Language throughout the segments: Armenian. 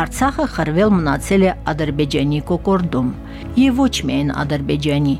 Արցախը խրվել մնացել է Ադրբեջանի կոկորդում, եւ ոչ միայն Ադրբեջանի։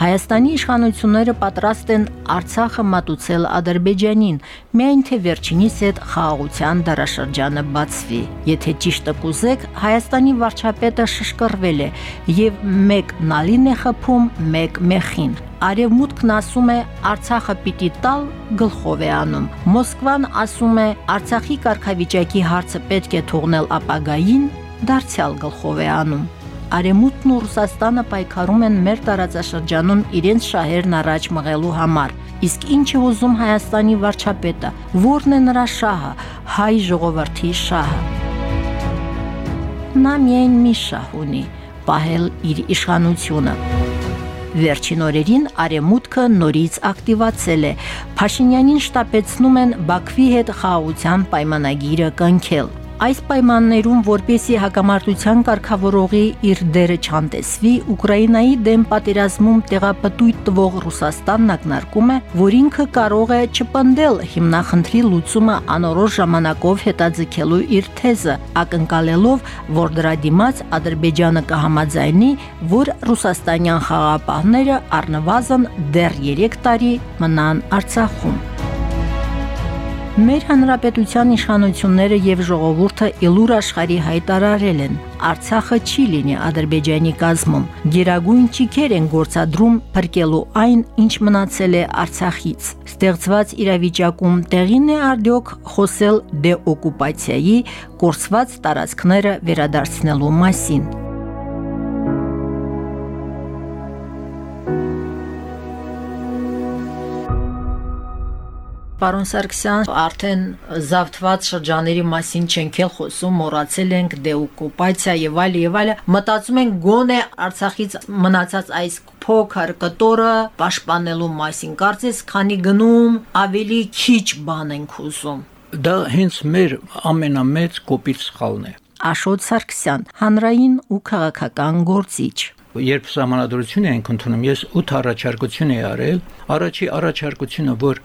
Հայաստանի իշխանությունները պատրաստ են Արցախը մատուցել Ադրբեջանին, միայն թե վերջինիս հետ խաղաղության դարաշրջանը բացվի։ Եթե ճիշտը կուզեք, Հայաստանի վարչապետը շշկռվել է եւ մեկ նալին է խփում, մեկ մեխին։ Արևմուտքն ասում է Արցախը պիտի տալ, գլխով է անում։ Մոսկվան ասում է Արցախի կարգավիճակի հարցը պետք է թողնել ապագային, դարձյալ գլխով է անում։ Արեմուտն ու Ռուսաստանը պայքարում են մեր տարածաշրջանում իրենց շահերն առաջ մղելու համար։ Իսկ ինչ է ուզում Հայաստանի վարչապետը, ո՞րն է նրա շահը, հայ ժողովրդի շահը։ Նա միայն մի շահ ունի՝ պահել իր իշխանությունը։ Վերջին օրերին Արեմուտքը նորից ակտիվացել է։ Փաշինյանին շտապեցնում են Բաքվի հետ խաղաղության պայմանագիրը կնքել։ Այս պայմաններում, որպեսի հակամարտության կարգավորողի իր դերը չանտեսվի, Ուկրաինայի դեմ պատերազմում տեղապտույտ տվող Ռուսաստանն ակնարկում է, որ ինքը կարող է չպնդել հիմնախնդրի լուծումը անորոշ ժամանակով հետաձգելու իր թեզը, ակնկալելով, որ դրա դիմաց Ադրբեջանը կհամաձայնի, որ ռուսաստանյան խաղապահները առնվազն դեռ 3 տարի մնան Արցախում։ Մեր հանրապետության իշխանությունները եւ ժողովուրդը իլուր աշխարհի հայտարարել են. Արցախը չի լինի Ադրբեջանի կազմում։ Գերագույն ճիքեր են գործադրում փրկելու այն, ինչ մնացել է Արցախից։ Ստեղծված իրավիճակում տեղին է արդյոք խոսել դեօկուպացիայի կորսված տարածքները վերադարձնելու մասին։ Պարոն Սարգսյան, արդեն զավթված շրջաների մասին չենք էլ խոսում, մոռացել ենք դեօկուպացիա եւ այլ եւ այլ։ Մտածում ենք գոնե Արցախից մնացած այս փոքր կտորը պաշտպանելու մասին։ Կարծես քանի գնում ավելի քիչ բան ենք ուզում։ Դա հենց մեր ամենամեծ կոպիտ սխալն է։ Աշոտ Սարգսյան, հանրային ու քաղաքական գործիչ երբ համանadrություն ենք ընդունում, ես 8 առաջարկություն եի արել։ Առաջի առաջարկությունը, որ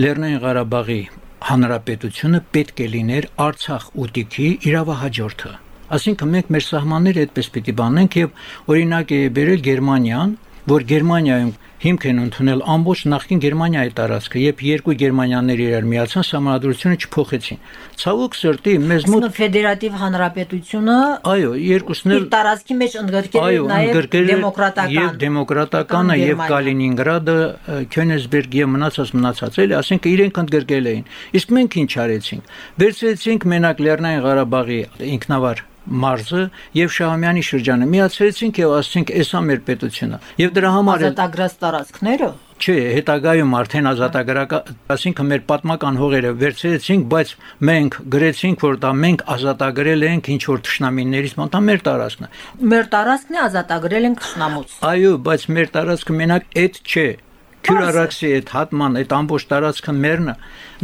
Լեռնային Ղարաբաղի հանրապետությունը պետք է լիներ Արցախ ուտիքի իրավահաջորդը։ Այսինքն մենք մեր սահմանները այդպես պիտի բանենք եւ օրինակ է բերել Գերմանիան, որ Գերմանիայում հիմք են ընդունել ամբողջ նախկին Գերմանիայի տարածքը, երբ երկու Գերմանիաներ իրար միացան, համանդրությունը չփոխեցին։ Ցավոք սրտի մեզ մոտ ֆեդերատիվ հանրապետությունը այո, երկուսն էլ տարածքի մեջ ընդգրկել նաև դեմոկրատական եւ դեմոկրատականը եւ Կալինինգրադը, Քյոնեսբերգ եւ մնացած մնացած էլի, ասենք իրենք ընդգրկել էին։ Իսկ մենք ինչ արեցինք։ Վերցրեցինք մենակ Լեռնային Ղարաբաղի ինքնավար մարզը եւ Շահումյանի շրջանը միացրեցինք եւ ասացինք էսա մեր պետությունը եւ դրա համար ազատագրած տարածքները Չէ, հետագայում արդեն ազատագրական, ասինքն մեր պատմական հողերը վերցրեցինք, բայց մենք գրեցինք, որ դա մենք ազատագրել ենք ինչ որ ճշնամիներից, մոտ մեր տարածքն է։ Մեր տարածքն է ազատագրել ենք ճշնամուց։ Այո, բայց մեր տարածքը մենակ այդ չէ Քյուրարաքսի այդ հատման այդ ամբողջ տարածքը մերնը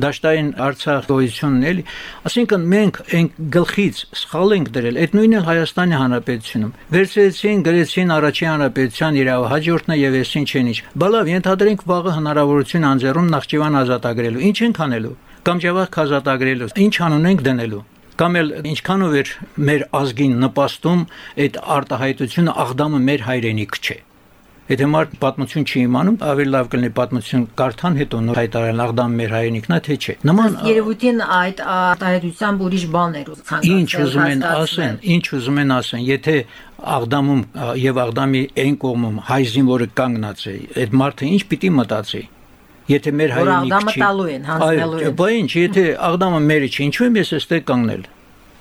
դաշտային Արցախ գոյությունն էլի ասինքն մենք այն գլխից սխալ ենք դրել այդ նույնն էլ Հայաստանի Հանրապետությունում վերցրեցին գրեցին առաջին հանրապետության իրավ հաջորդն եւ էսին չեն ինչ բալավ ենթադրենք վաղը հնարավորություն անձեռում Նախճիվան ազատագրելու ինչ ենք անելու կամ Ջավախ ազատագրելու ինչ անուն ենք դնելու կամ էլ ինչքանով էր մեր ազգին նպաստում այդ արտահայտությունը աղդամը մեր հայրենիք չէ Եթե մարդ պատմություն չի իմանում, ավելի լավ կլինի պատմություն կարդան, հետո նոր հայտարարել աղդամ մեր հայրենիքն է, թե չէ։ Նման Երևույթին այդ արտահայտությամբ ուրիշ բաներ ցանկացած։ Ինչ ուզում են ասեն, ինչ ուզում են ասեն, եթե աղդամում եւ աղդամի այն կողմում հայ զինվորը կանգնած է, այդ մարդը ինչ պիտի մտածի եթե մեր հայրենիք չի աղդամը տալու են հանձնելու են բա ինչ եթե աղդամը մերը չի ինչու եմ ես այստեղ կանգնել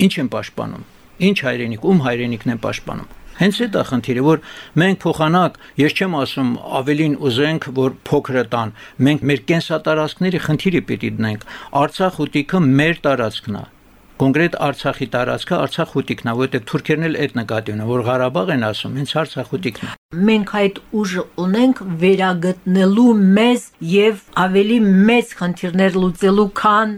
ինչ եմ պաշտպանում ինչ հայրենիք ում հայրենիքն են պաշտպանում Հենց այդ է խնդիրը, որ մենք փոխանակ, ես չեմ ասում ավելին ուզենք, որ փոքրը տան, մենք մեր կենսատարածքների խնդիրը պիտի դնենք։ Արցախ ուտիքը մեր տարածքն է կոնկրետ Արցախի տարածքը Արցախ հուտիկն է, որովհետև թուրքերն էլ այդ նկատի ունեն, որ Ղարաբաղ են ասում, հենց Արցախ հուտիկն է։ Մենք այդ ուժը ունենք վերագտնելու մեզ եւ ավելի մեծ խնդիրներ լուծելու, քան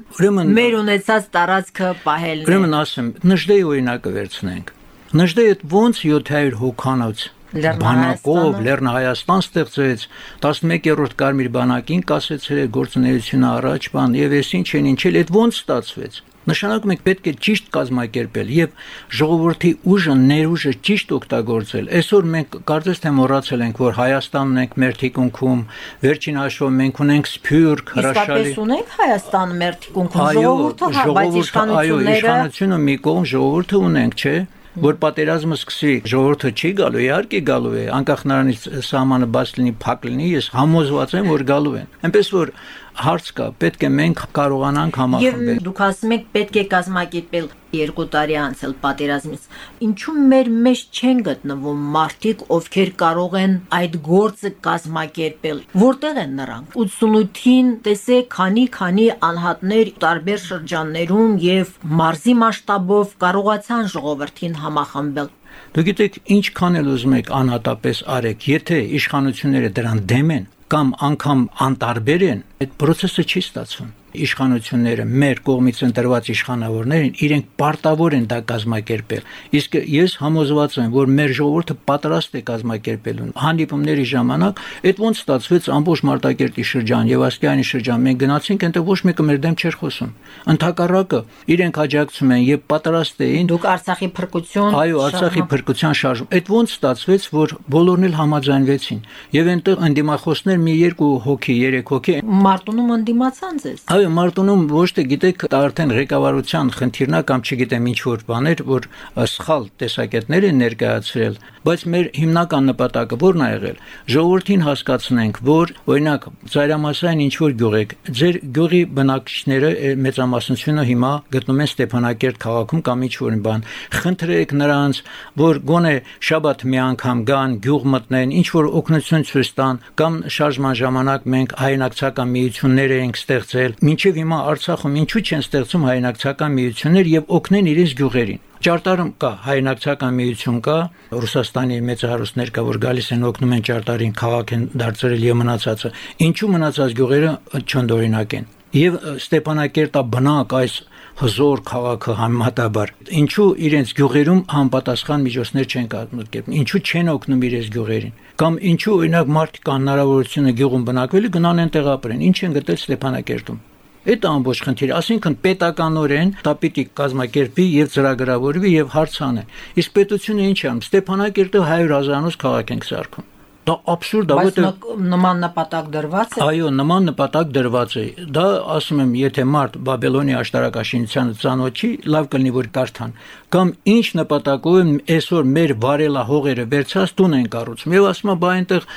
մեր ունեցած տարածքը պահելն Ուրեմն ասեմ, Նժդեի օրինակը վերցնենք։ Նժդեը ոնց 700 հոգանոց բանակով Լեռնահայաստան ստեղծեց 11-րդ Կարմիր բանակին կասեցրել գործունեությունը առաջ բան եւ ես ինչ են ինչել այդ ոնց ստացվեց Նշանակում է պետք է ճիշտ կազմակերպել եւ ժողովրդի ուժը, ներուժը ճիշտ օգտագործել։ Այսօր մենք կարծես թե մոռացել ենք, որ Հայաստանն ենք մեր թիկունքում, վերջին հաշվով մենք ունենք Սփյուռք, հրաշալի։ Իսկ ունենք Հայաստան մեր թիկունքում ժողովուրդը, հա, բայց իշխանությունները, այո, իշխանությունը մի կողմ ժողովուրդը ունենք, չէ՞ որ պատերազմը սկսվի ժողովուրդը չի գալու իհարկե գալու է անկախ նրանից սահմանը բաց լինի փակ լինի ես համոզված եմ որ գալու են այնպես որ հարց կա, պետք է մենք կարողանանք համախմբել։ Եվ դուք ասում եք պետք է կազմակերպել երկու տարի անցել պատերազմից։ Ինչու մեր մեջ չեն գտնվում մարդիկ, ովքեր կարող են այդ գործը կազմակերպել։ Որտեղ են նրանք։ 88-ին տեսեք քանի-քանի անհատներ տարբեր շրջաններում եւ մարզի մասշտաբով կարողացան ժողովրդին համախմբել։ Դուք գիտեք, ինչքան էլ ուզում եք անհատապես արեք, եթե իշխանությունները դրան դեմ են, կամ անգամ անտարբեր են, այդ process-ը չի ստացվում իշխանությունները, մեր կողմից ընտրված իշխանավորներին իրենք պարտավոր են դա կազմակերպել։ Իսկ ես համոզված եմ, որ մեր ժողովուրդը պատրաստ է կազմակերպելուն։ Հանդիպումների ժամանակ այդ ոնց ստացվեց ամբողջ Մարտակերտի շրջան եւ Ասկյանի շրջան մենք գնացինք, այնտեղ ոչ մեկը մեր դեմ չէր խոսում։ Ընթակառակը իրենք աջակցում են եւ պատրաստ էին։ Դուք Արցախի փրկություն Այո, Արցախի փրկության շարժում։ Այդ ոնց ստացվեց, որ բոլորն էլ համաձայնվեցին եւ այնտեղ ընդդիմախոսներ մի երկու հոգի, երեք հոգի Մարտունում ընդդիմացան ձեզ։ Այո, Մարտունում ոչ թե գիտեք, արդեն ղեկավարության խնդիրնա կամ չգիտեմ ինչ որ բաներ, որ սխալ տեսակետներ են ներկայացրել, բայց մեր հիմնական նպատակը ո՞րն է եղել։ Ժողովրդին հասկացնենք, որ օրինակ ծայրամասային ինչ որ գյուղ եք, ձեր գյուղի բնակիչները մեծամասնությունը հիմա գտնում են Ստեփանակերտ քաղաքում կամ ինչ որ բան։ Խնդրեք նրանց, որ գոնե շաբաթ մի անգամ գան, գյուղ մտնեն, ինչ որ օգնություն ցույց տան կամ շարժման ժամանակ մենք հայնակցական միություններ ենք ստեղծել մինչև հիմա Արցախում ինչու չեն ստեղծում հայնակցական միություններ եւ օգնեն իրենց գյուղերին։ Ճարտարում կա հայնակցական միություն կա, Ռուսաստանի մեծահարուստներ կա, որ գալիս են օգնում են ճարտարին, քաղաք են դարձրել եւ մնացածը։ Ինչու մնացած գյուղերը չընդօրինակ են։ Եվ Ստեփանակերտա բնակ այս հզոր քաղաքը համատաբար ինչու իրենց գյուղերում համապատասխան միջոցներ չեն կազմակերպում ինչու չեն օգնում իրենց գյուղերին կամ ինչու օրինակ մարդիկ անհնարավորությունը գյուղում բնակվելու գնան են տեղապրեն ինչ են գտել Ստեփանակերտում Այդ ամբողջ խնդիրը, ասինքն պետականորեն դա պիտի կազմակերպի եւ ծրագրավորվի եւ հարցանը։ Իսկ պետությունը ինչ անում։ Ստեփանակերտը 100 հազարանոց քաղաք ենք սարքում։ Դա абսուրդ է, որովհետեւ նման նպատակ դրված է։ Այո, նման նպատակ դրված է։ Դա ասում եմ, եթե մարդ Բաբելոնի աշտարակաշինությանը ծանոթ չի, լավ կլինի որ կարդան։ Կամ ինչ նպատակով են այսօր մեր վարելա հողերը վերցած տուն են կառուցում։ Եվ ասում եմ, բա այնտեղ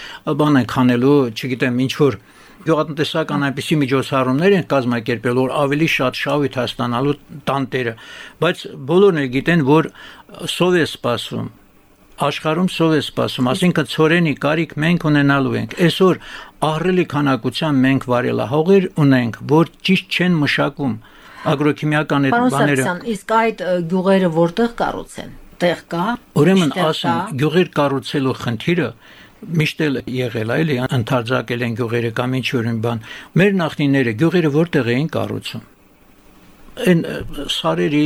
բան են քանելու, չգիտեմ, ինչ որ գյուղատնտեսական այնպիսի միջոցառումներ են կազմակերպել, որ ավելի շատ շահույթ հաստանալու տանտերը, բայց բոլորն էլ գիտեն, որ սով է սպասում աշխարհում սով է սպասում, ասինքն ծորենի կարիք մենք ունենալու ենք։ Այսօր ահռելի քանակության մենք վարելահողեր ունենք, որ ճիշտ չեն մշակում ագրոքիմիական այդ բաները։ Իսկ այդ գյուղերը որտեղ կառուցեն? Տեղ կա։ Ուրեմն ասում, գյուղեր կառուցելու խնդիրը միշտ էլ եղել էլի ընդարձակել են գյուղերը կամ ինչ որ բան։ Մեր նախնիները գյուղերը որտեղ էին կառուցում այն սարերի,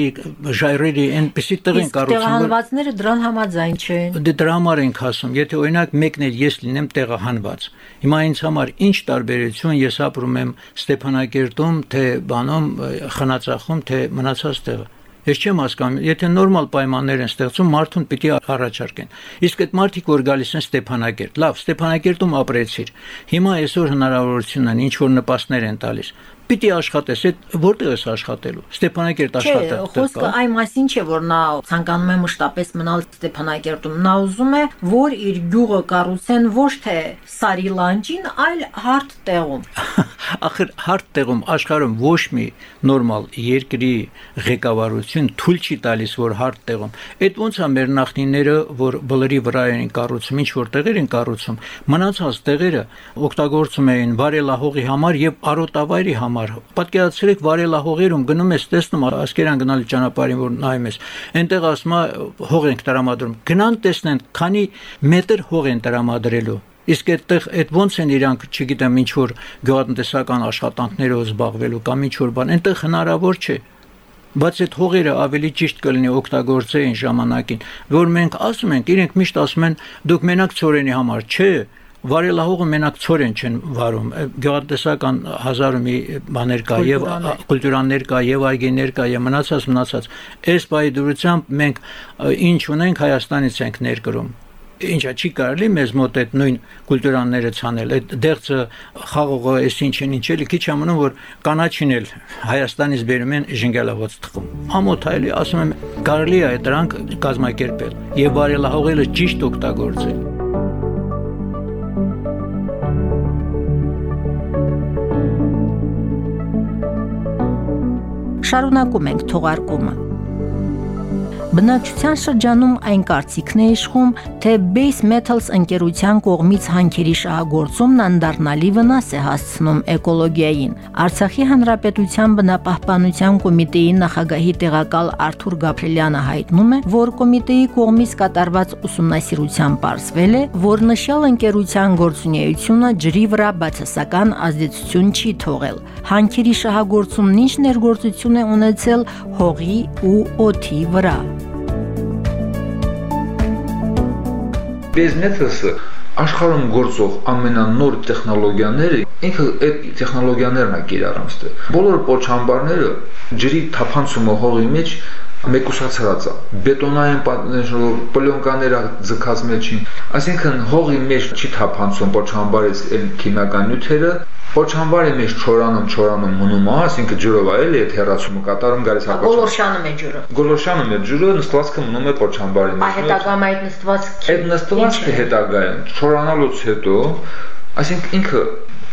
ժայռերի այնպեսի տեղ են կառուցում։ Տեղահանվածները դրան համաձայն չեն։ Դե դրա համար ենք ասում, եթե օրինակ մեկն էլ ես լինեմ տեղահանված։ Հիմա ինձ համար ինչ տարբերություն ես ապրում եմ Ստեփանակերտում, թե բանում, Խնածախում, թե մնացած տեղը։ Ես չեմ հասկանում, եթե նորմալ պայմաններ են ստեղծում, մարդուն պիտի առաջարկեն։ Իսկ այդ մարդիկ, որ գալիս են Ստեփանակերտ, լավ, Ստեփանակերտում ապրեցիր։ Հիմա այսօր հնարավորություն են, ինչ որ նպաստներ են տալիս պիտի աշխատես, այդ որտեղ ես աշխատելու։ Ստեփանակերտ աշխատել։ Չէ, խոսքը այն մասին չէ, որ նա ցանկանում է մշտապես մնալ Ստեփանակերտում։ Նա ուզում է, որ իր գյուղը կառուցեն ոչ թե Սարի լանջին, այլ հարթ տեղում։ Ախր հարթ տեղում աշխարհում ոչ մի նորմալ երկրի ղեկավարություն թույլ չի տալիս, որ հարթ տեղում։ Այդ ոնց է մեր նախնիները, որ բլրի վրա են կառուցում, ինչ որ տեղեր են կառուցում, մնացած տեղերը օգտագործում էին վարելահողի համար եւ արոտավայրի համար համար։ Պատկերացրեք վարելահողերում գնում ես տեսնում ասկերան գնալի ճանապարհին որ նայում ես, այնտեղ ասում է հող ենք տրամադրում։ Գնան տեսնեն, քանի մետր հող են տրամադրելու Իսկ այդտեղ այդ ոնց են իրանք, չգիտեմ, ինչ որ գյուղատնտեսական աշխատանքներով զբաղվելու կամ ինչ որ բան, այնտեղ հնարավոր չէ։ Բայց այդ հողերը ավելի ճիշտ կլինի օգտագործեին ժամանակին, որ մենք ասում ենք, իրենք միշտ ասում են, դուք մենակ ծորենի համար, չէ, վարելահողը մենակ ծորեն չեն վարում գյուղատնտեսական հազար մի բաներ կա եւ կուլտուրաներ կա եւ այգիներ կա եւ մնացած մնացած այս բայդուրությամբ մենք ինչ ունենք Հայաստանից ենք ներկրում ինչա չի կարելի մեզ մոտ այդ նույն կուլտուրաները ցանել այդ դեղցը խաղողը այս ինչին ինչ էլի քիչ ամնում որ կանաչին էլ Հայաստանից բերում են ժինգալավոց թխում ամոթայելի ասում եմ կարելի է դրանք կազմակերպել եւ բարելահողելը ճիշտ օգտագործել շարունակում ենք թողարկումը Բնակչության շրջանում այն կարծիքն է իշխում, թե Base Metals ընկերության կողմից հանքերի շահագործումն անդառնալի վնաս է հասցնում էկոլոգիային։ Արցախի Հանրապետության բնապահպանության կոմիտեի նախագահի տեղակալ Արթուր Գաբրելյանը հայտնում է, որ կոմիտեի կողմից կատարված ուսումնասիրության ողջվել է, որ նշյալ ընկերության գործունեությունը ջրի վրա բացասական ազդեցություն չի թողել։ Հանքերի շահագործումն ինչ ներգործություն է ունեցել հողի ու օդի վրա։ Business-ը աշխարհում գործող ամենանոր տեխնոլոգիաները ինքը այդ տեխնոլոգիաներն է կիրառում ստե։ Բոլոր փոչամբարները ջրի թափանցումը հողի մեջ մեկուսացած է բետոնային պատնեշով պլյոնկաները ձգած մեջին այսինքն հողի մեջ չի թափանցում փոչամբարից այն քիմիական նյութերը Փոչամբարի մեջ չորանում, չորանում մնում է, այսինքն ջրով է էլի այդ հեռացումը կատարում գալիս հակոչ։ Գոլորշանում է ջուրը։ Գոլորշանում է ջուրը, նստվածքը մնում է փոչամբարի մեջ։ Այ հետագայում այդ նստվածքը Այդ նստվածքը հետագայում չորանալուց հետո, այսինքն ինքը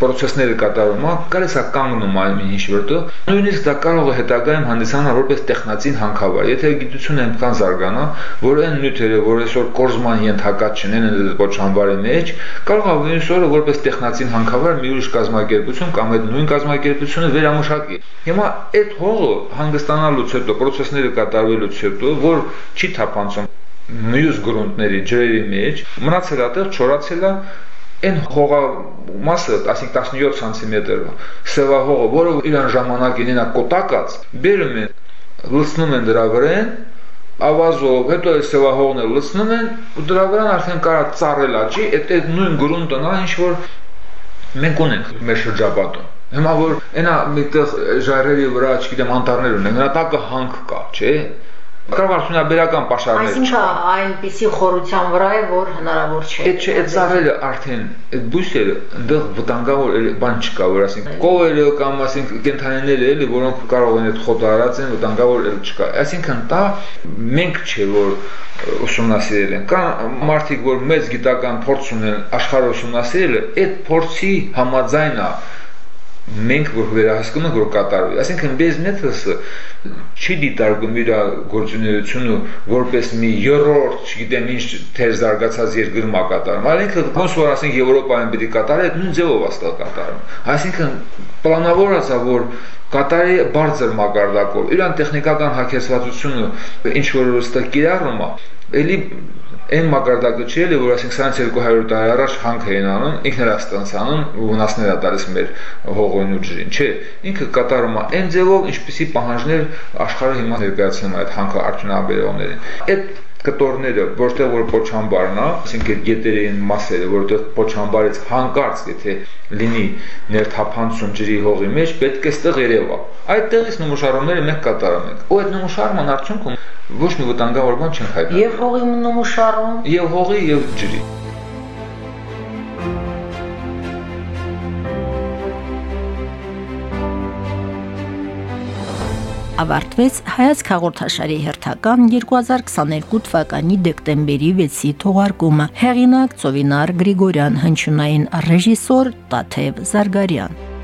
process-ները կատարում է, կարես է կանգնում այն ինչ որտեղ նույնիսկ դա կարող է հետագայում հանդիսանալ որպես տեխնացին հանքավար։ Եթե գիտությունը այնքան զարգանա, որ այն նյութերը, որ այսօր կորզման ենթակա չնեն այդ ոչամբարի մեջ, կարող է մյուս օրը որպես տեխնացին հանքավար մի ուրիշ կազմակերպություն կամ այդ նույն կազմակերպությունը վերամշակի։ Հիմա այդ հողը հանգստանալուց հետո, process-ները կատարվելուց հետո, որ չի թափանցում մյուս գրունտների ջրերի մեջ, մնացել է այդտեղ, չորացել է այն հողա մասը, ասենք 17 սանտիմետր սևահողը, որը իրան ժամանակին ինա կոտակած, բերում են, լցնում են դրա վրան, ավազով, հետո այս սևահողն էլ լցնում են, ու դրա վրան արդեն կարա ծառել աճի, այդ այդ նույն գրունտն է, ինչ որ մենք ունենք մեր շրջապատում։ Հիմա որ այնա միտեղ ժայռերի վրա, չգիտեմ, անտառներ ունեն, նրա տակը հանք կա, չէ՞ կարող արդյունաբերական պաշարներ։ Այսինքն այնպիսի խորության վրա է, որ հնարավոր չէ։ Այդ չէ, այդ ծառերը արդեն, այդ բույսերը այնտեղ վտանգավոր բան չկա, որ ասենք կովերը կամ ասենք կենթանիները էլի, որոնք կարող են այդ խոտը արած են, վտանգավոր էլ չկա։ Այսինքն դա մենք չէ, որ ուսումնասիրել են։ Կա մարդիկ, որ մեծ գիտական փորձ ունեն աշխարհը ուսումնասիրել, այդ փորձի համաձայն է մենք որ վերահսկում ենք որ կատարվի այսինքն բեզնետսը չի դիտարկում իր գործունեությունը որպես մի երրորդ, չգիտեմ ինչ թեր զարգացած երկրում կատարում, այլ ինքը ոնց որ ասենք Եվրոպայում պիտի կատարի, այդ նույն ձևով է կատարում։ Այսինքն պլանավորած է որ կատարի բարձր մակարդակով։ Իրան տեխնիկական հակեցվածությունը ինչ որ ստը կիրառում է, ելի այն մակարդակը չի էլի, որ ասենք սրանց 200 տարի առաջ հանք էին անում, ինքն էր ստանցանում ու վնասներ ա տալիս մեր հողոն ու ջրին, չէ։ Ինքը կատարում է այն ձևով, ինչպիսի պահանջներ աշխարհը հիմա ներկայացնում է այդ հանքը արդյունաբերողներին։ Այդ կտորները, որտեղ որ փոչամբարն է, այսինքն գետերային մասերը, որտեղ փոչամբարից հանկարծ եթե լինի ներթափանցում ջրի հողի մեջ, պետք է ստեղ երևա։ Այդտեղից նմուշարումները մենք կատարում ենք։ Ու այդ նմուշարման արդյունքում ոչ մի վտանգավոր բան չենք հայտարարում։ Եվ հողի նմուշարում, եւ հողի եւ ջրի։ ավարտվեց հայացք հաղորդաշարի հերթական 2022 թվականի դեկտեմբերի 6-ի թողարկումը։ Հեղինակ Ծովինար Գրիգորյան, հնչյունային ռեժիսոր Տաթև Զարգարյան։